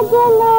Magdalene.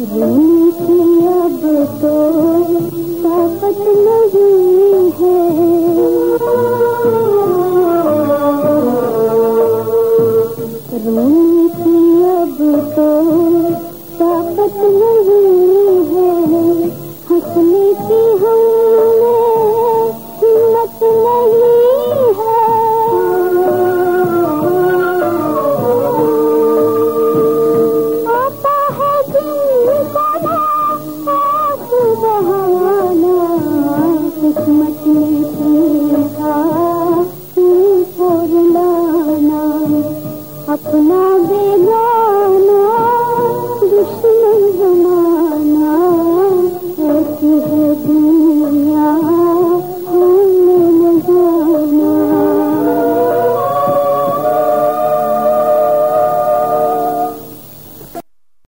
रूठी अब तो ताकत नहीं है। रूठी अब तो ताकत नहीं अपना